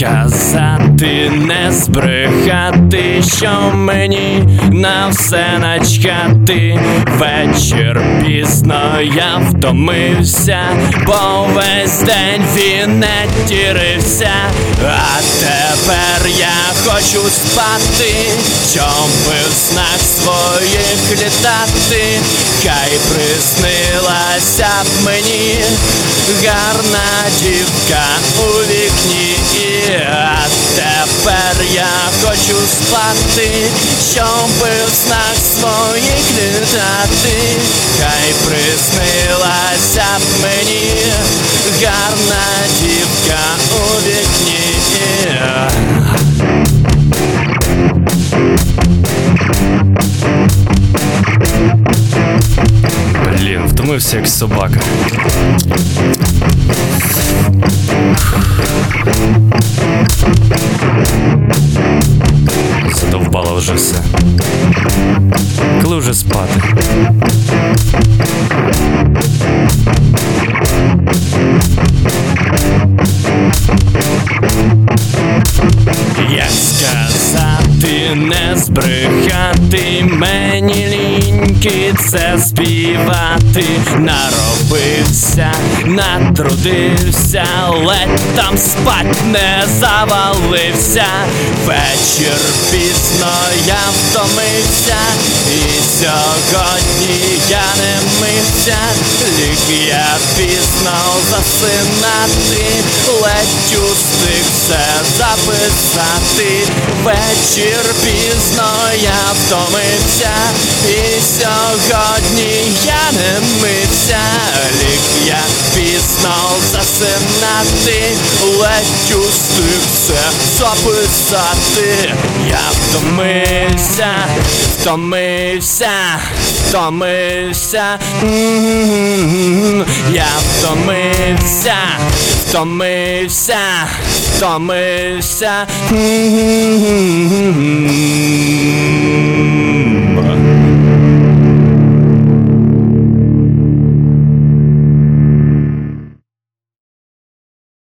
Казати, не збрехати, що мені на все начкати вечір пізно я втомився, бо весь день він не тірився, а тепер я хочу спати, щоб в знак своїх літати, хай приснилася б мені гарна дівка у вікні. А тепер я хочу спати, щоб в снах своїх літати. Хай приснилася б мені гарна дівка у вікні. Втомився як собака. Задовбало вже все. Коли вже спати? Збрехати, мені ліньки це співати, наробився, натрудився, ледь там спать не завалився. Вечір пізно я втомився, і сьогодні я не мився, ліг я пізно засинати, ледь устиг записати. Вечір пізно я втомився, і сьогодні я не мився, ліг я пізно засинати, ледь устиг записати. Я втомився, втомився, втомився. Я втомився, втомився, втомився. М.